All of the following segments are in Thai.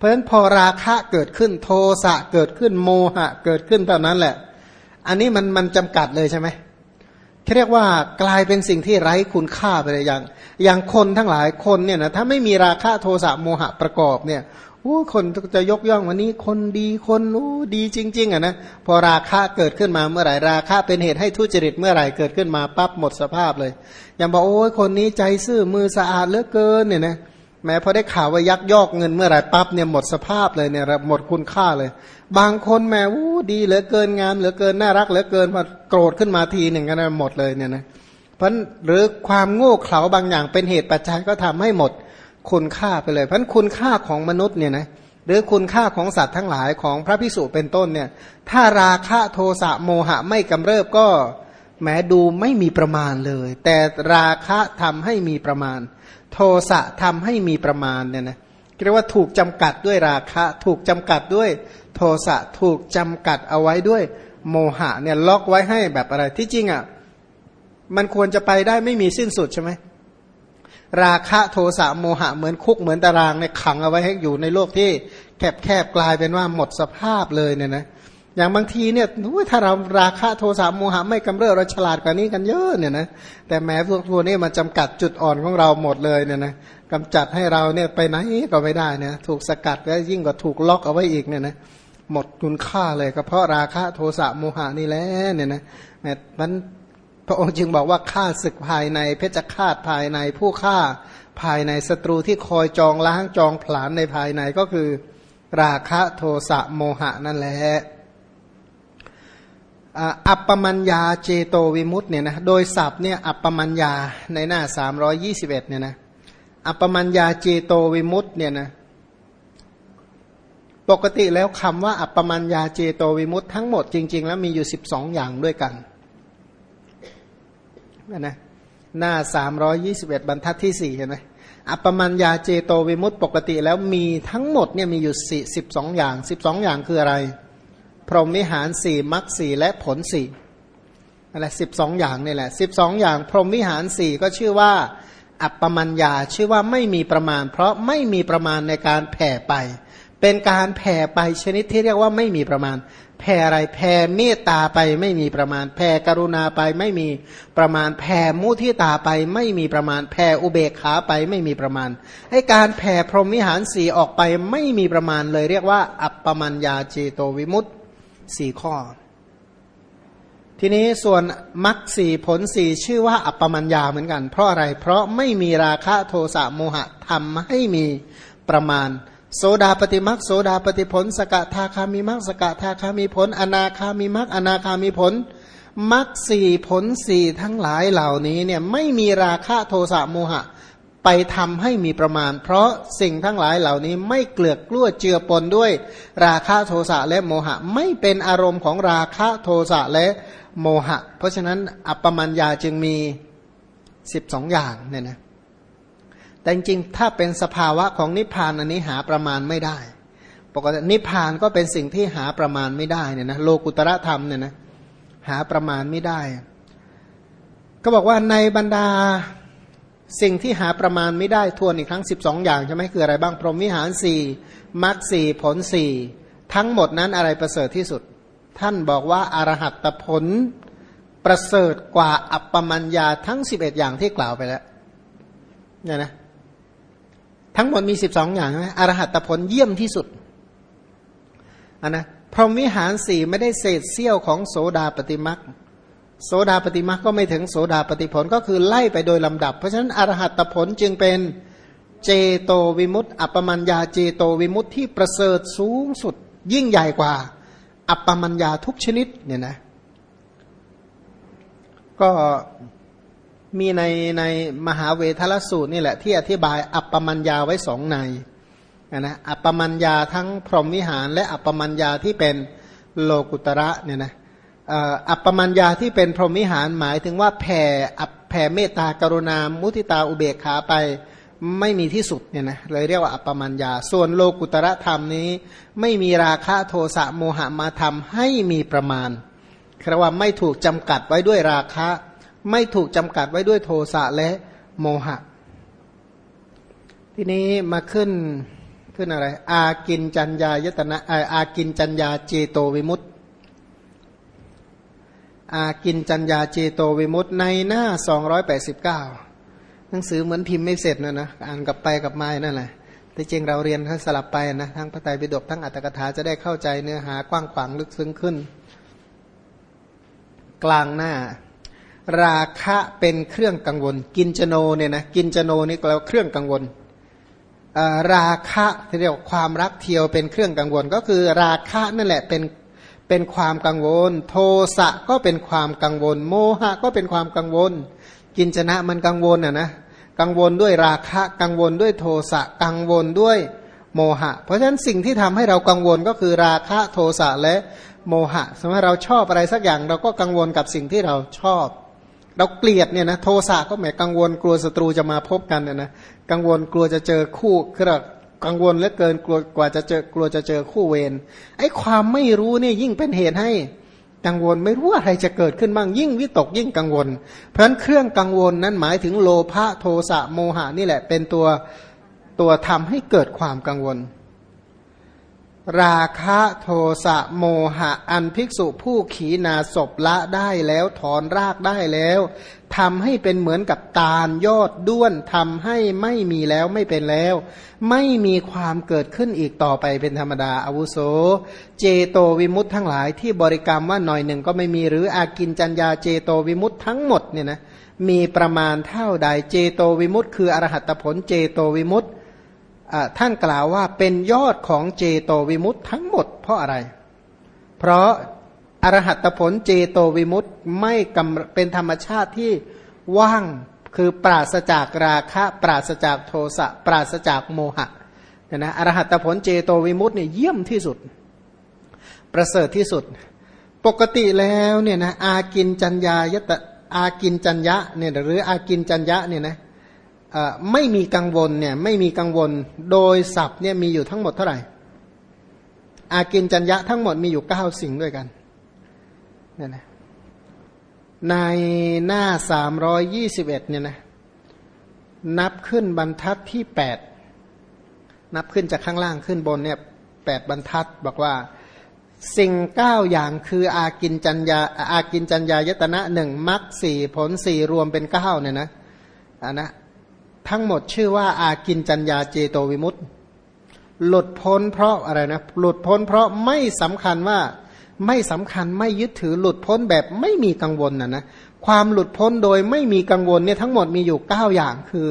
เพราะฉะนั้นพอราคะเกิดขึ้นโทสะเกิดขึ้นโมหะเกิดขึ้นเท่านั้นแหละ อันนี้มันมันจำกัดเลยใช่ไหมเรียกว่ากลายเป็นสิ่งที่ไร้คุณค่าไปเลยอย่าง อย่างคนทั้งหลายคนเนี่ยนะถ้าไม่มีราคะโทสะโมหะประกอบเนี่ยโอ้คนจะยกย่องวันนี้คนดีคนโอ้ดีจริง ๆอะนะพอราคะเกิดขึ้นมาเมื่อไหร่ราคะเป็นเหตุให้ทุจริตเมื่อไหร่เกิดขึ้นมาปั๊บหมดสภาพเลย อย่างบอกโอ้ยคนนี้ใจซื่อมือสะอาดเหลือเกินเนี่ยนะ แม้พอได้ข่าวว่ายักยอกเงินเมื่อไหร่ปั๊บเนี่ยหมดสภาพเลยเนี่ยหมดคุณค่าเลย บางคนแม้วู้ดีเหลือเกินงามเหลือเกินน่ารักเหลือเกินพอโกรธขึ้นมาทีหนึ่งก็นะหมดเลยเนี่ยนะเพราะหรือความโง่เขลาบางอย่างเป็นเหตุปัจจัยก็ทำให้หมดคุณค่าไปเลย เพราะคุณค่าของมนุษย์เนี่ยนะหรือคุณค่าของสัตว์ทั้งหลายของพระพิสุเป็นต้นเนี่ย ถ้าราคะโทสะโมหะไม่กำเริบก็แม้ดูไม่มีประมาณเลย แต่ราคะทำให้มีประมาณ โทสะทำให้มีประมาณเนี่ยนะเรียกว่าถูกจำกัดด้วยราคะ ถูกจำกัดด้วยโทสะถูกจำกัดเอาไว้ด้วยโมหะเนี่ยล็อกไว้ให้แบบอะไรที่จริงอะ่ะมันควรจะไปได้ไม่มีสิ้นสุดใช่ไหมราคะโทสะโมหะเหมือนคุกเหมือนตารางเนี่ยขังเอาไว้ให้อยู่ในโลกที่แคบแคบกลายเป็นว่าหมดสภาพเลยเนี่ยนะ อย่างบางทีเนี่ยถ้าเราราคะโทสะโมหะไม่กำเริบเราฉลาดกว่านี้กันเยอะเนี่ยนะแต่แม้พวกทัวนี้มาจำกัดจุดอ่อนของเราหมดเลยเนี่ยนะกำจัดให้เราเนี่ยไปไหนก็ไม่ได้เนี่ยถูกสกัดแล้วยิ่งกว่าถูกล็อกเอาไว้อีกเนี่ยนะหมดคุณค่าเลยก็เพราะราคะโทสะโมหะนี่แหละเนี่ยนะแม้มันพระองค์จึงบอกว่าฆ่าศึกภายในเพชฌฆาตภายในผู้ฆ่าภายในศัตรูที่คอยจองล้างจองผลาญในภายในก็คือ ราคะโทสะโมหะนั่นแหละ อัปปมัญญาเจโตวิมุตต์เนี่ยนะโดยศัพท์เนี่ยอัปปมัญญาในหน้า 321เนี่ยนะอัปปมัญญาเจโตวิมุตต์เนี่ยนะปกติแล้วคำว่าอัปปมัญญาเจโตวิมุตต์ทั้งหมดจริง ๆ แล้วมีอยู่ 12 อย่างด้วยกันนะหน้าสามร้อยี่สิบเอ็ดบรรทัดที่สี่เห็นไหมอัปปมัญญาเจโตวิมุตต์ปกติแล้วมีทั้งหมดเนี่ยมีอยู่สี่สิบสองอย่างสิบสองอย่างคืออะไร พรหมวิหารสี่มรรคสี่และผลสี่อะไรสิบสองอย่างนี่แหละสิบสองอย่าง พรหมวิหารสี่ก็ชื่อว่า อัปปมัญญาชื่อว่าไม่มีประมาณ เพราะไม่มีประมาณในการแผ่ไป เป็นการแผ่ไปชนิดที่เรียกว่าไม่มีประมาณ แผ่อะไรแผ่เมตตาไปไม่มีประมาณ แผ่กรุณาไปไม่มีประมาณ แผ่มุทิตาไปไม่มีประมาณ แผ่อุเบกขาไปไม่มีประมาณให้การแผ่พรหมวิหารสีออกไปไม่มีประมาณเลยเรียกว่า อัปปมัญญาเจโตวิมุตติ สี่ข้อ ทีนี้ส่วนมรรคสี่ผลสี่ชื่อว่าอัปปมัญญาเหมือนกัน เพราะอะไร เพราะไม่มีราคะโทสะโมหะทำให้มีประมาณ โสดาปฏิมักโสดาปฏิผล สกทาคามีมักสกทาคามีผล อนาคามีมักอนาคามีผลมักสี่ผลสี่ทั้งหลายเหล่านี้เนี่ยไม่มีราคะโทสะโมหะ ไปทำให้มีประมาณ เพราะสิ่งทั้งหลายเหล่านี้ไม่เกลือกกล้วเจือปนด้วย ราคะโทสะและโมหะ ไม่เป็นอารมณ์ของราคะโทสะและโมหะ เพราะฉะนั้นอัปปมัญญาจึงมีสิบสองอย่างเนี่ยนะแต่จริงๆถ้าเป็นสภาวะของนิพพานอันนี้หาประมาณไม่ได้ ปกตินิพพานก็เป็นสิ่งที่หาประมาณไม่ได้เนี่ยนะโลกุตระธรรมเนี่ยนะหาประมาณไม่ได้ ก็บอกว่าในบรรดา สิ่งที่หาประมาณไม่ได้ทวนอีกครั้ง 12 อย่างใช่ไหมคืออะไรบ้าง พรหมวิหารสี่มรรคสี่ผลสี่ทั้งหมดนั้นอะไรประเสริฐที่สุด ท่านบอกว่าอารหัตผลประเสริฐกว่าอัปปมัญญาทั้ง 11 อย่างที่กล่าวไปแล้วเนี่ยนะทั้งหมดมีสิบสองอย่างนะอรหัตผลเยี่ยมที่สุดอันนะพรหมวิหารสี่ไม่ได้เศษเสี้ยวของโสดาปฏิมัก โสดาปฏิมักก็ไม่ถึงโสดาปฏิผลก็คือไล่ไปโดยลำดับ เพราะฉะนั้นอรหัตผลจึงเป็นเจโตวิมุตต์อัปปมัญญาเจโตวิมุตต์ที่ประเสริฐสูงสุด ยิ่งใหญ่กว่า อัปปมัญญาทุกชนิดเนี่ยนะก็มีในในมหาเวทลสูตรนี่แหละที่อธิบายอัปปมัญญาไว้สองในนะอัปปมัญญาทั้งพรหมวิหาร และอัปปมัญญาที่เป็นโลกุตระเนี่ยนะ อัปปมัญญาที่เป็นพรหมิหารหมายถึงว่าแผ่แผ่เมตตากรุณา มุทิตาอุเบกขาไปไม่มีที่สุดเนี่ยนะเลยเรียกว่าอัปปมัญญา ส่วนโลกุตระธรรมนี้ ไม่มีราคะโทสะโมหะมาทำให้มีประมาณคือว่าไม่ถูกจำกัดไว้ด้วยราคะ ไม่ถูกจำกัดไว้ด้วยโทสะและโมหะ ทีนี้มาขึ้นขึ้นอะไร อากินจัญญายตนะอากินจัญญาเจโตวิมุตต อากินจัญญาเจโตวิมุตในหน้า 289 หนังสือเหมือนพิมพ์ไม่เสร็จนะนะอ่านกลับไปกลับมานั่นแหละแต่จริงเราเรียนถ้าสลับไปนะทั้งพระไตรปิฎกทั้งอัตถกถาจะได้เข้าใจเนื้อหากว้างขวางลึกซึ้งขึ้น กลางหน้า ราคะเป็นเครื่องกังวล กินจโนเนี่ยนะกินจโนนี่ก็แล้วเครื่องกังวลราคะที่เรียกความรักเทียวเป็นเครื่องกังวล ก็คือราคะนั่นแหละเป็น เป็นความกังวล โทสะก็เป็นความกังวล โมหะก็เป็นความกังวล กินชนะมันกังวลอะนะกังวลด้วยราคะกังวลด้วยโทสะกังวลด้วยโมหะ เพราะฉะนั้นสิ่งที่ทำให้เรากังวลก็คือราคะโทสะและโมหะ สมมติเราชอบอะไรสักอย่างเราก็กังวลกับสิ่งที่เราชอบ เราเกลียดเนี่ยนะโทสะก็แหมกังวลกลัวศัตรูจะมาพบกันเนี่ยนะกังวลกลัวจะเจอคู่คือ กังวลเหลือเกินกลัวกว่าจะเจอกลัวจะเจอคู่เวรไอ้ความไม่รู้เนี่ยยิ่งเป็นเหตุให้กังวลไม่รู้อะไรจะเกิดขึ้นบ้างยิ่งวิตกยิ่งกังวล เพราะฉะนั้นเครื่องกังวลนั้นหมายถึงโลภะโทสะโมหะนี่แหละเป็นตัวตัวทำให้เกิดความกังวล ราคะโทสะโมหะ อันภิกษุผู้ขีนาศพละได้แล้วถอนรากได้แล้วทำให้เป็นเหมือนกับตาลยอดด้วนทำให้ไม่มีแล้วไม่เป็นแล้ว ไม่มีความเกิดขึ้นอีกต่อไปเป็นธรรมดาอาวุโส เจโตวิมุตทั้งหลายที่บริกรรมว่าหน่อยหนึ่งก็ไม่มีหรืออากินจัญญาเจโตวิมุตทั้งหมดเนี่ยนะมีประมาณเท่าใดเจโตวิมุตคืออรหัตผลเจโตวิมุตต ท่านกล่าวว่าเป็นยอดของเจโตวิมุตต์ทั้งหมดเพราะอะไร เพราะอรหัตผลเจโตวิมุตต์ไม่เป็นธรรมชาติที่ว่างคือปราศจากราคะ ปราศจากโทสะปราศจากโมหะเนี่ยนะอรหัตผลเจโตวิมุตต์เนี่ยเยี่ยมที่สุด ประเสริฐที่สุด ปกติแล้วเนี่ยนะอากินจัญญายตอากินจัญญะเนี่ยหรืออากินจัญญะเนี่ยนะ ไม่มีกังวลเนี่ยไม่มีกังวลโดยศัพท์เนี่ยมีอยู่ทั้งหมดเท่าไหร่ อากินจัญญะทั้งหมดมีอยู่เก้าสิ่งด้วยกันเนี่ยนะในหน้าสามร้อยยี่สิบเอ็ดเนี่ยนะนับขึ้นบรรทัดที่แปดนับขึ้นจากข้างล่างขึ้นบนเนี่ยแปดบรรทัดบอกว่าสิ่งเก้าอย่างคืออากินจัญญาอากินจัญญายตนะหนึ่งมักสี่ผลสี่รวมเป็นเก้าเนี่ยนะอันนะ ทั้งหมดชื่อว่าอากินจัญญาเจโตวิมุตต์หลุดพ้นเพราะอะไรนะ หลุดพ้นเพราะไม่สำคัญว่าไม่สำคัญไม่ยึดถือหลุดพ้นแบบไม่มีกังวลนะนะความหลุดพ้นโดยไม่มีกังวลเนี่ยทั้งหมดมีอยู่เก้าอย่างคือ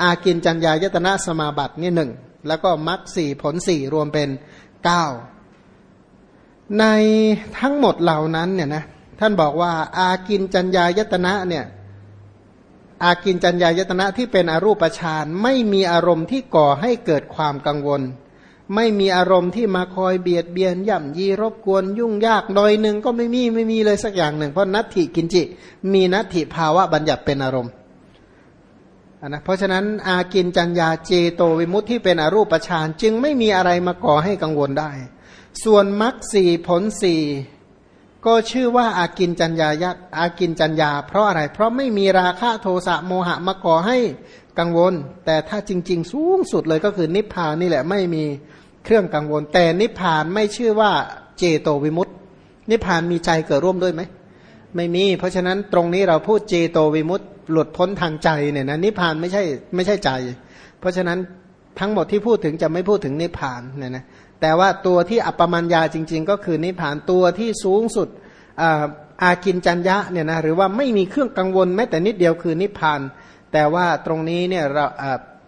อากินจัญญายตนะสมาบัติเนี่ยหนึ่งแล้วก็มรรคสี่ผลสี่รวมเป็นเก้าในทั้งหมดเหล่านั้นเนี่ยนะท่านบอกว่าอากินจัญญายตนะเนี่ย อากินจัญญายตนะที่เป็นอรูปฌานไม่มีอารมณ์ที่ก่อให้เกิดความกังวล ไม่มีอารมณ์ที่มาคอยเบียดเบียนย่ำยีรบกวนยุ่งยากโดยหนึ่งก็ไม่มีไม่มีเลยสักอย่างหนึ่ง เพราะนัตถิกินจิ มีนัตถิภาวะบัญญัติเป็นอารมณ์นะเพราะฉะนั้นอากินจัญญาเจโตวิมุตที่เป็นอรูปฌานจึงไม่มีอะไรมาก่อให้กังวลได้ ส่วนมรรคสี่ผลสี่ ก็ชื่อว่าอากินจัญญายักอากินจัญญา เพราะอะไร เพราะไม่มีราคะโทสะโมหะมาก่อให้กังวล แต่ถ้าจริง ๆ สูงสุดเลยก็คือนิพพานนี่แหละไม่มีเครื่องกังวล แต่นิพพานไม่ชื่อว่าเจโตวิมุตตินิพพานมีใจเกิดร่วมด้วยไหมไม่มี เพราะฉะนั้นตรงนี้เราพูดเจโตวิมุตติหลุดพ้นทางใจเนี่ยนะนิพพานไม่ใช่ไม่ใช่ใจ เพราะฉะนั้น ทั้งหมดที่พูดถึงจะไม่พูดถึงนิพพานเนี่ยนะแต่ว่าตัวที่อัปปมัญญาจริง ๆ ก็คือนิพพานตัวที่สูงสุดอากินจัญญะเนี่ยนะหรือว่าไม่มีเครื่องกังวลแม้แต่นิดเดียวคือนิพพาน แต่ว่าตรงนี้เนี่ยเรา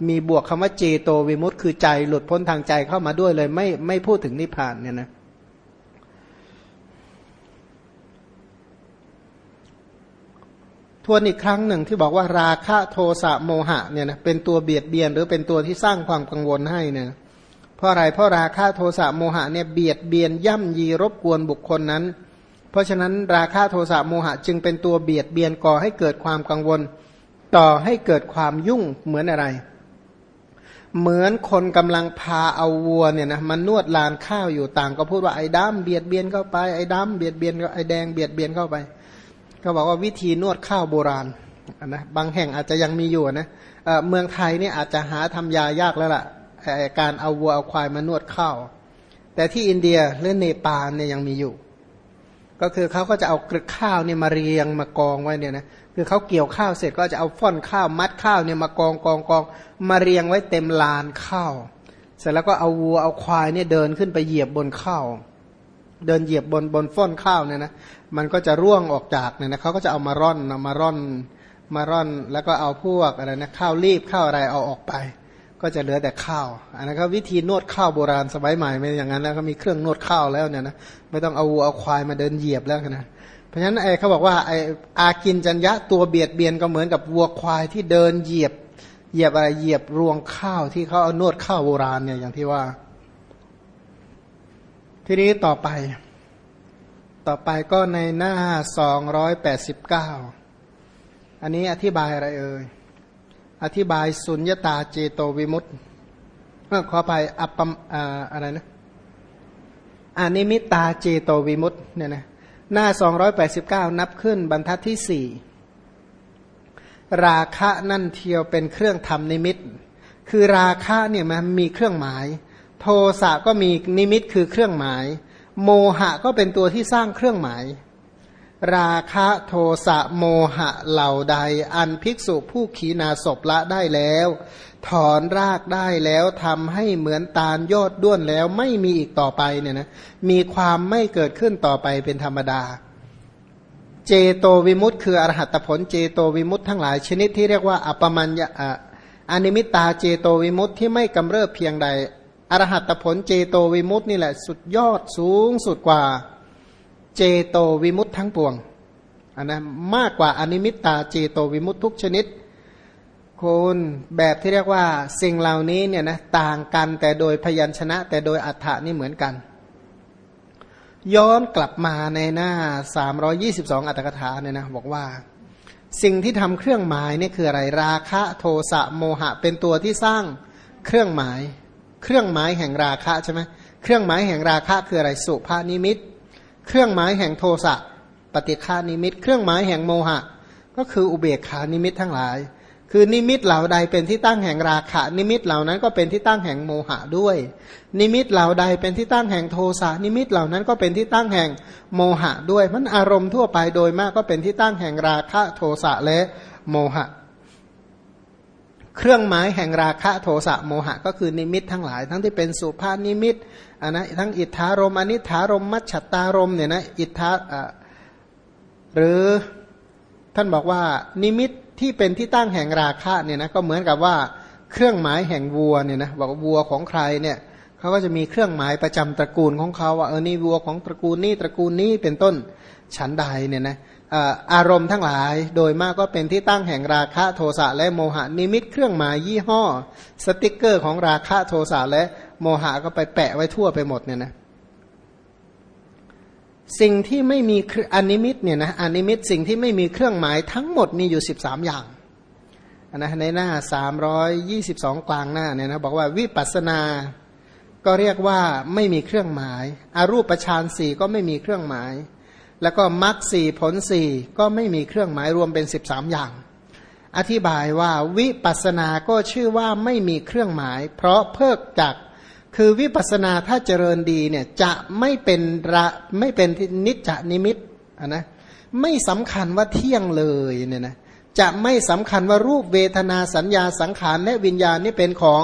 มีบวกคำว่าเจโตวิมุตต์คือใจหลุดพ้นทางใจเข้ามาด้วยเลย ไม่ไม่พูดถึงนิพพานเนี่ยนะ ทวนอีกครั้งหนึ่งที่บอกว่าราคะโทสะโมหะเนี่ยนะเป็นตัวเบียดเบียนหรือเป็นตัวที่สร้างความกังวลให้เนี่ยเพราะอะไรเพราะราคะโทสะโมหะเนี่ยเบียดเบียนย่ำยีรบกวนบุคคลนั้น เพราะฉะนั้นราคะโทสะโมหะจึงเป็นตัวเบียดเบียนก่อให้เกิดความกังวล ต่อให้เกิดความยุ่งเหมือนอะไร เหมือนคนกำลังพาเอาวัวเนี่ยนะมันนวดลานข้าวอยู่ต่างก็พูดว่าไอ้ดำเบียดเบียนเข้าไปไอ้ดำเบียดเบียนไอ้แดงเบียดเบียนเข้าไป เขาบอกว่าวิธีนวดข้าวโบราณนะบางแห่งอาจจะยังมีอยู่นะเเมืองไทยนี่อาจจะหาทำยายากแล้วล่ะการเอาวัวเอาควายมานวดข้าวแต่ที่อินเดียหรือเนปาลเนี่ยยังมีอยู่ ก็คือเขาก็จะเอากรึกข้าวเนี่ยมาเรียงมากองไว้เนี่ยนะคือเขาเกี่ยวข้าวเสร็จก็จะเอาฟ่อนข้าวมัดข้าวเนี่ยมากองกองกองมาเรียงไว้เต็มลานข้าวเสร็จแล้วก็เอาวัวเอาควายเนี่ยเดินขึ้นไปเหยียบบนข้าว เดินเหยียบบนบนฟ่อนข้าวเนี่ยนะมันก็จะร่วงออกจากเนี่ยนะเขาก็จะเอามาร่อนเอามาร่อนมาร่อน แล้วก็เอาพวกอะไรนะข้าวรีบข้าวอะไรเอาออกไป ก็จะเหลือแต่ข้าว อันนั้นก็วิธีนวดข้าวโบราณสมัยใหม่ไม่อย่างนั้นแล้วก็มีเครื่องนวดข้าวแล้วเนี่ยนะไม่ต้องเอาวัวเอาควายมาเดินเหยียบแล้วนะเพราะฉะนั้นไอ้เขาบอกว่าไอ้อากินจัญญะตัวเบียดเบียนก็เหมือนกับวัวควายที่เดินเหยียบเหยียบอะไรเหยียบรวงข้าวที่เขาเอานวดข้าวโบราณเนี่ยอย่างที่ว่า ทีนี้ต่อไป ต่อไปก็ในหน้าสองร้อยแปดสิบเก้าอันนี้อธิบายอะไรเอ่ย อธิบายสุญญตาเจโตวิมุตต์ขอไปอัปปอะไรนะอานิมิตาเจโตวิมุตต์เนี่ยนะหน้า 289 นับขึ้นบรรทัดที่สี่ราคะนั่นเทียวเป็นเครื่องทำนิมิต คือราคะเนี่ยมันมีเครื่องหมาย โทสะก็มีนิมิตคือเครื่องหมาย โมหะก็เป็นตัวที่สร้างเครื่องหมาย ราคะโทสะโมหะเหล่าใด อันภิกษุผู้ขีนาศพละได้แล้ว ถอนรากได้แล้วทำให้เหมือนตาลยอดด้วนแล้วไม่มีอีกต่อไปเนี่ยนะมีความไม่เกิดขึ้นต่อไปเป็นธรรมดา เจโตวิมุตต์คืออรหัตผลเจโตวิมุตต์ทั้งหลายชนิดที่เรียกว่าอัปมัญญาอนิมิตาเจโตวิมุตต์ที่ไม่กำเริบเพียงใด อรหัตผลเจโตวิมุตต์นี่แหละสุดยอดสูงสุดกว่าเจโตวิมุตทั้งปวงอันนะมากกว่าอนิมิตตาเจโตวิมุตทุกชนิดคุณแบบที่เรียกว่าสิ่งเหล่านี้เนี่ยนะต่างกันแต่โดยพยัญชนะ แต่โดยอัฏฐานี่เหมือนกัน ย้อนกลับมาในหน้า 322 อัตถกถาเนี่ยนะบอกว่า สิ่งที่ทำเครื่องหมายนี่คืออะไรราคะโทสะโมหะเป็นตัวที่สร้างเครื่องหมาย เครื่องหมายแห่งราคะใช่ไหมเครื่องหมายแห่งราคะคืออะไรสุภนิมิต เครื่องหมายแห่งโทสะปฏิฆนิมิต เครื่องหมายแห่งโมหะ ก็คืออุเบกขานิมิตทั้งหลาย คือนิมิตเหล่าใดเป็นที่ตั้งแห่งราคะนิมิตเหล่านั้นก็เป็นที่ตั้งแห่งโมหะด้วย นิมิตเหล่าใดเป็นที่ตั้งแห่งโทสะนิมิตเหล่านั้นก็เป็นที่ตั้งแห่งโมหะด้วย มันอารมณ์ทั่วไปโดยมากก็เป็นที่ตั้งแห่งราคะโทสะและโมหะ เครื่องหมายแห่งราคะโทสะโมหะ ก็คือนิมิตทั้งหลาย ทั้งที่เป็นสุภนิมิตอันนะทั้งอิฏฐารมณ์อนิฏฐารมณ์มัชฌัตตารมณ์เนี่ยนะอิฏฐาหรือท่านบอกว่านิมิตที่เป็นที่ตั้งแห่งราคะเนี่ยนะก็เหมือนกับว่าเครื่องหมายแห่งวัวเนี่ยนะบอกวัวของใครเนี่ย เขาก็จะมีเครื่องหมายประจำตระกูลของเขาว่าเออนี่วัวของตระกูลนี้ตระกูลนี้เป็นต้นฉันใดเนี่ยนะอารมณ์ทั้งหลายโดยมากก็เป็นที่ตั้งแห่งราคะโทสะและโมหะนิมิตเครื่องหมายยี่ห้อ สติกเกอร์ของราคะโทสะและโมหะก็ไปแปะไว้ทั่วไปหมดเนี่ยนะสิ่งที่ไม่มีอนิมิตเนี่ยนะอนิมิตสิ่งที่ไม่มีเครื่องหมายทั้งหมดมีอยู่สิบสามอย่างนะในหน้าสามร้อยยี่สิบสองกลางหน้าเนี่ยนะบอกว่าวิปัสนา ก็เรียกว่าไม่มีเครื่องหมายอารูปฌานสี่ก็ไม่มีเครื่องหมาย แล้วก็มรรคสี่ผลสี่ก็ไม่มีเครื่องหมายรวมเป็นสิบสามอย่าง อธิบายว่าวิปัสสนาก็ชื่อว่าไม่มีเครื่องหมาย เพราะเพิกจากคือวิปัสนาถ้าเจริญดีเนี่ยจะไม่เป็นระไม่เป็นนิจจนิมิตะนะไม่สำคัญว่าเที่ยงเลยเนี่ยนะจะไม่สำคัญว่ารูปเวทนาสัญญาสังขารและวิญญาณนี่เป็นของ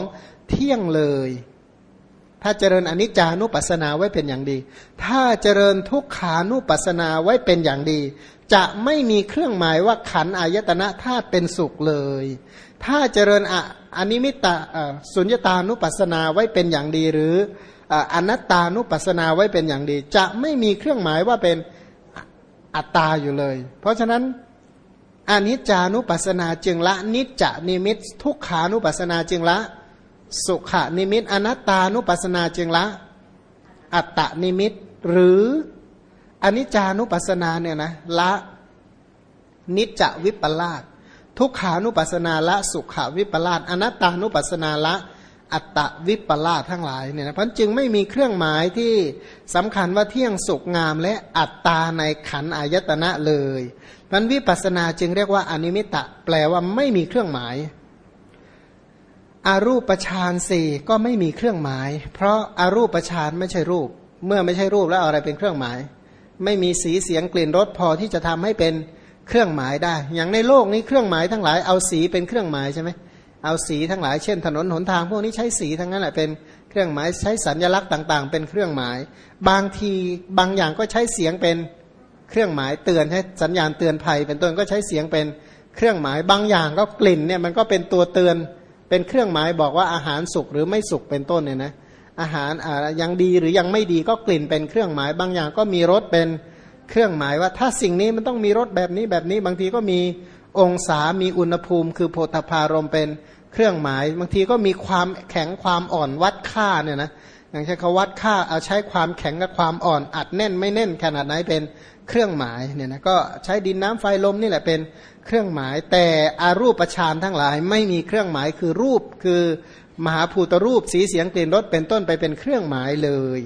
เที่ยงเลย ถ้าเจริญอนิจจานุปัสสนาไว้เป็นอย่างดี ถ้าเจริญทุกขานุปัสสนาไว้เป็นอย่างดี จะไม่มีเครื่องหมายว่าขันอายตนะธาตุเป็นสุขเลย ถ้าเจริญอนิมิตาสุญญตานุปัสสนาไว้เป็นอย่างดี หรืออนัตตานุปัสสนาไว้เป็นอย่างดี จะไม่มีเครื่องหมายว่าเป็นอัตตาอยู่เลย เพราะฉะนั้นอนิจจานุปัสสนาจึงละนิจจานิมิตทุกขานุปัสสนาจึงละ สุขนิมิตอนัตตานุปัสสนาจึงละ อัตตนิมิตหรืออนิจจานุปัสสนาเนี่ยนะละนิจจวิปลาสทุกขานุปัสสนาละสุขวิปลาสอนัตตานุปัสสนาละอัตตวิปลาสทั้งหลายเนี่ยนะพันจึงไม่มีเครื่องหมายที่สำคัญว่าเที่ยงสุขงามและอัตตาในขันอายตนะเลยพันวิปัสนาจึงเรียกว่าอนิมิตะแปลว่าไม่มีเครื่องหมาย อารูปฌานสี่ก็ไม่มีเครื่องหมาย เพราะอารูปฌานไม่ใช่รูป เมื่อไม่ใช่รูปแล้วอะไรเป็นเครื่องหมาย ไม่มีสีเสียงกลิ่นรสพอที่จะทำให้เป็นเครื่องหมายได้ อย่างในโลกนี้เครื่องหมายทั้งหลายเอาสีเป็นเครื่องหมายใช่ไหมเอาสีทั้งหลายเช่นถนนหนทางพวกนี้ใช้สีทั้งนั้นแหละเป็นเครื่องหมายใช้สัญลักษณ์ต่าง ๆ เป็นเครื่องหมาย บางทีบางอย่างก็ใช้เสียงเป็นเครื่องหมายเตือนให้สัญญาณเตือนภัย เป็นต้นก็ใช้เสียงเป็นเครื่องหมาย บางอย่างก็กลิ่นเนี่ยมันก็เป็นตัวเตือน เป็นเครื่องหมายบอกว่าอาหารสุกหรือไม่สุกเป็นต้นเนี่ยนะอาหารยังดีหรือยังไม่ดีก็กลิ่นเป็นเครื่องหมายบางอย่างก็มีรสเป็นเครื่องหมายว่า ถ้าสิ่งนี้มันต้องมีรสแบบนี้แบบนี้ บางทีก็มีองศามีอุณหภูมิ คือโพธพารมเป็นเครื่องหมาย บางทีก็มีความแข็งความอ่อนวัดค่าเนี่ยนะอย่างใช้คาวัดค่าเอาใช้ความแข็งกับความอ่อนอัดแน่นไม่แน่นขนาดไหนเป็น เครื่องหมายเนี่ยนะก็ใช้ดินน้ำไฟลมนี่แหละเป็นเครื่องหมาย แต่อารูปฌานทั้งหลายไม่มีเครื่องหมายคือรูปคือมหาภูตรูปสีเสียงกลิ่นรสเป็นต้นไปเป็นเครื่องหมายเลย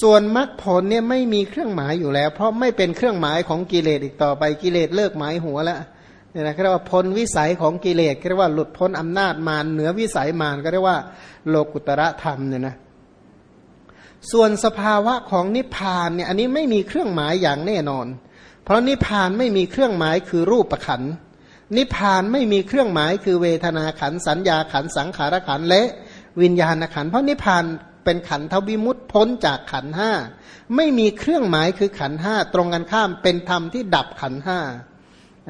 ส่วนมรรคผลเนี่ยไม่มีเครื่องหมายอยู่แล้ว เพราะไม่เป็นเครื่องหมายของกิเลสอีกต่อไปกิเลสเลิกหมายหัวแล้วเนี่ยนะเรียกว่าพ้นวิสัยของกิเลสเรียกว่าหลุดพ้นอำนาจมารเหนือวิสัยมารก็เรียกว่าโลกุตระธรรมเนี่ยนะ ส่วนสภาวะของนิพพานเนี่ยอันนี้ไม่มีเครื่องหมายอย่างแน่นอน เพราะนิพพานไม่มีเครื่องหมายคือรูปประขันนิพพานไม่มีเครื่องหมายคือเวทนาขันสัญญาขันสังขารขันและวิญญาณขันเพราะนิพพานเป็นขันทวิมุตพ้นจากขันห้าไม่มีเครื่องหมายคือขันห้าตรงกันข้ามเป็นธรรมที่ดับขันห้า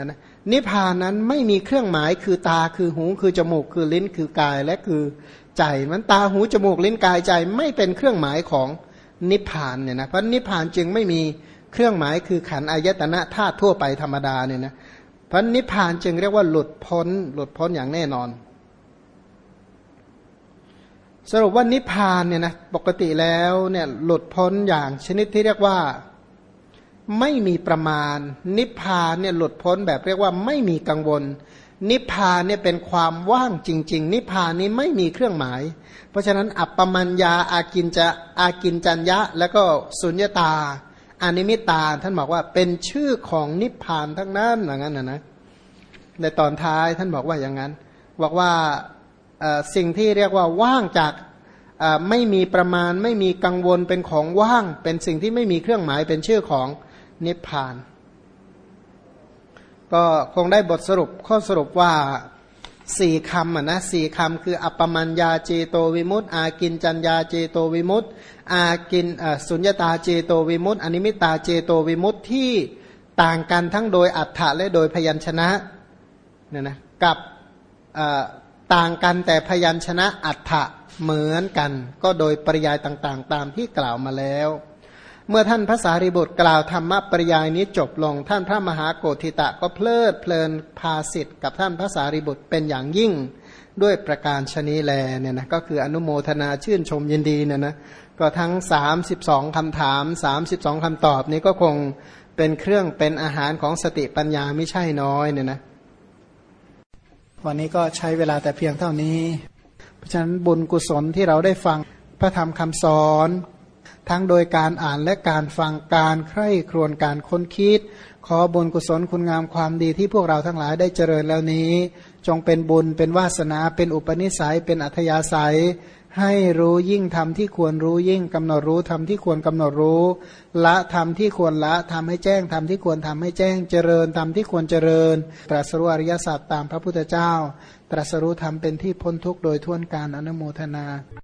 นะนิพพานนั้นไม่มีเครื่องหมายคือตาคือหูคือจมูกคือลิ้นคือกายและคือ ใจมันตาหูจมูกลิ้นกายใจไม่เป็นเครื่องหมายของนิพพานเนี่ยนะเพราะนิพพานจึงไม่มีเครื่องหมายคือขันอายตนะธาตุทั่วไปธรรมดาเนี่ยนะเพราะนิพพานจึงเรียกว่าหลุดพ้น หลุดพ้นอย่างแน่นอน สรุปว่านิพพานเนี่ยนะปกติแล้วเนี่ยหลุดพ้นอย่างชนิดที่เรียกว่าไม่มีประมาณ นิพพานเนี่ยหลุดพ้นแบบเรียกว่าไม่มีกังวล นิพพานเนี่ยเป็นความว่างจริง ๆ นิพพานนี้ไม่มีเครื่องหมาย เพราะฉะนั้นอัปปมัญญาอากินจะอากินจัญญะ แล้วก็สุญญตาอนิมิตาท่านบอกว่าเป็นชื่อของนิพพานทั้งนั้นอย่างนั้นนะนะในตอนท้ายท่านบอกว่าอย่างนั้น บอกว่าสิ่งที่เรียกว่าว่างจากไม่มีประมาณไม่มีกังวลเป็นของว่าง เป็นสิ่งที่ไม่มีเครื่องหมายเป็นชื่อของนิพพาน ก็คงได้บทสรุปข้อสรุปว่าสี่คำอะนะสี่คำคือ อัปปมัญญาเจโตวิมุตติอากิญจัญญาเจโตวิมุตติอากินสุญญตาเจโตวิมุตติอนิมิตตาเจโตวิมุตติที่ต่างกันทั้งโดยอรรถะและโดยพยัญชนะเนี่ยนะกับต่างกันแต่พยัญชนะอรรถะเหมือนกัน ก็โดยปริยายต่างๆ ตามที่กล่าวมาแล้ว เมื่อท่านพระสารีบุตรกล่าวธรรมปริยายนี้จบลง ท่านพระมหาโกธิตะก็เพลิดเพลินพาสิทธิ์กับท่านพระสารีบุตรเป็นอย่างยิ่งด้วยประการชนีแลเนี่ยนะก็คืออนุโมทนาชื่นชมยินดีเนี่ยนะก็ทั้ง 32คำถาม 32คำตอบนี้ก็คงเป็นเครื่องเป็นอาหารของสติปัญญาไม่ใช่น้อยเนี่ยนะวันนี้ก็ใช้เวลาแต่เพียงเท่านี้ เพราะฉะนั้นบุญกุศลที่เราได้ฟังพระธรรมคำสอน ทั้งโดยการอ่านและการฟังการใคร่ครวญการค้นคิด ขอบุญกุศลคุณงามความดีที่พวกเราทั้งหลายได้เจริญแล้วนี้ จงเป็นบุญเป็นวาสนาเป็นอุปนิสัยเป็นอัธยาศัย ให้รู้ยิ่งทำที่ควรรู้ยิ่งกำหนดรู้ทำที่ควรกำหนดรู้ ละทำที่ควรละทำให้แจ้งทำที่ควรทำให้แจ้งเจริญทำที่ควรเจริญ ตรัสรู้อริยสัจตามพระพุทธเจ้า ตรัสรู้ทำเป็นที่พ้นทุกข์โดยทั่วนการอนุโมทนา